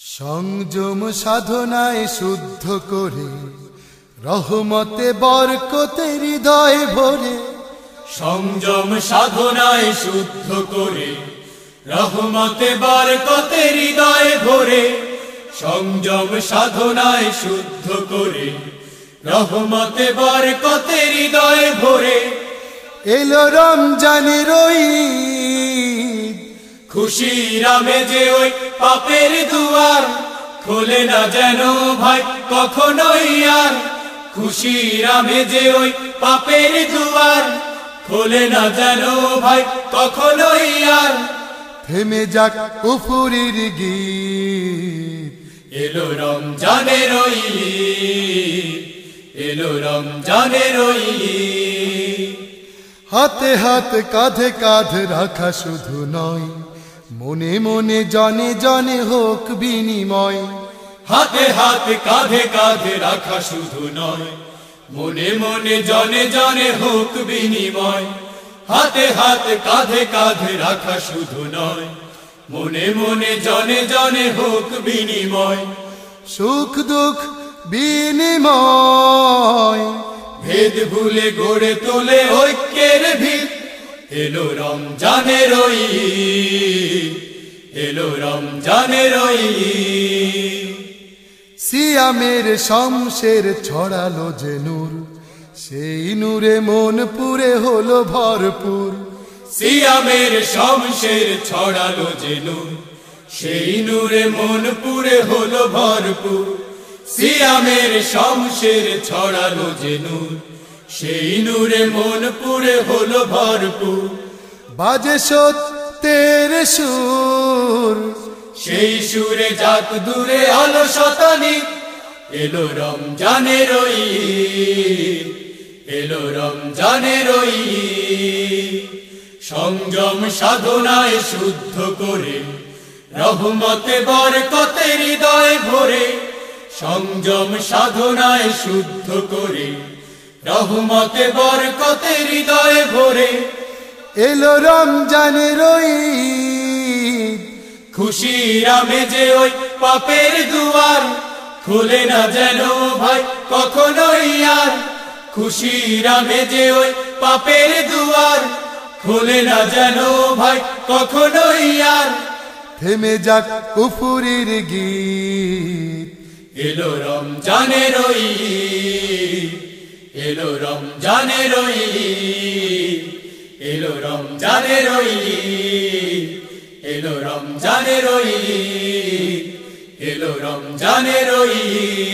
সংযম সাধনায় শুদ্ধ করে, রহমতে বরকতে হৃদয় ভরে, সংযম সাধনায় শুদ্ধ করে, রহমতে বরকতে হৃদয় ভরে, সংযম সাধনায় শুদ্ধ করে, রহমতে বরকতে হৃদয় ভরে। এলো রমজানের ওই খুশি রামে যে ওই পাপের দুয়ার খোলে না যেন ভাই কখনোই আর। খুশি রামে যে ওই পাপের দুয়ার খোলে না যেন ভাই কখনোই আর। থেমে যাক কুফুরির গীত। এলো রমজানের ওই এলো রমজানের ওই। হাতে হাত কাঁধে কাঁধ রাখা শুধু নয় মনে মনে জনে জনে হোক বিনিময়। হাতে হাতে কাঁধে কাঁধে রাখা শুধু নয়। মনে মনে জনে জনে হোক বিনিময়। হাতে হাতে কাঁধে কাঁধে রাখা শুধু নয়। মনে মনে জনে জনে হোক বিনিময়। সুখ দুঃখ বিনিময়। ভেদ ভুলে গড়ে তোলে ঐক্যের ভিত। এলো রমজানের ওই ঈদ, এলো রমজানের। সিয়ামের শমশের ছড়ালো যে নূর সেই নূরে মন পুরে হলো ভরপুর সিয়ামের শমশের ছড়ালো যে নূর সেই নূরে মন পুরে হলো ভরপুর সিয়ামের শমশের ছড়ালো যে নূর সেই নূরে মন পুরে হলো ভরপুর বাজে সত্যের সুর। সেই সুরে যাক দূরে আলো শতানি। এলো রমজানের এলো রমজানের। সংযম সাধনায় শুদ্ধ করে রহমতে বরকতে হৃদয় ভরে সংযম সাধনায় শুদ্ধ করে রহমতে বরকতে হৃদয় ভরে এলো রমজানের। খুশি রামে যে ওই পাপের দুয়ার খুলে না যেন ভাই কখনোই আর খুশি রামে যে ওই পাপের দুয়ার খুলে না যেন ভাই কখনোই আর থেমে যাক কুফুরির গীত এলো রমজানের এলো রমজানের এলো রমজানের এলো রমজানের এলো রমজানের।